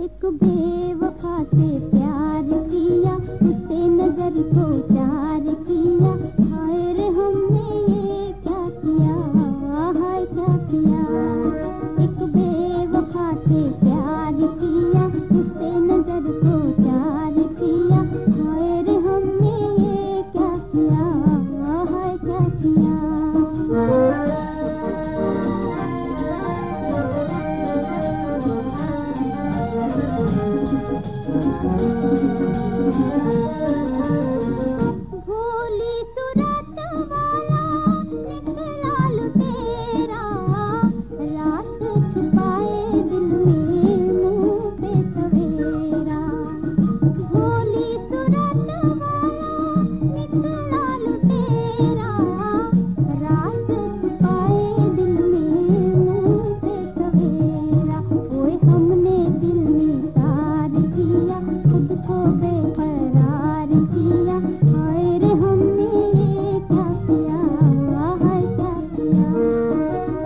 एक बेवफा से प्यार किया उसे नज़र को